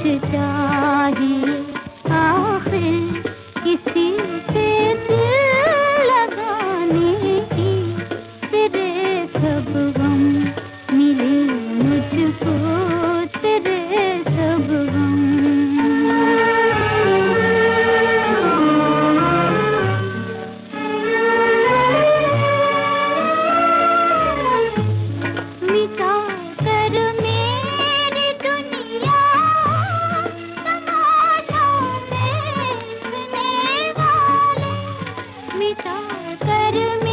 कुछ कर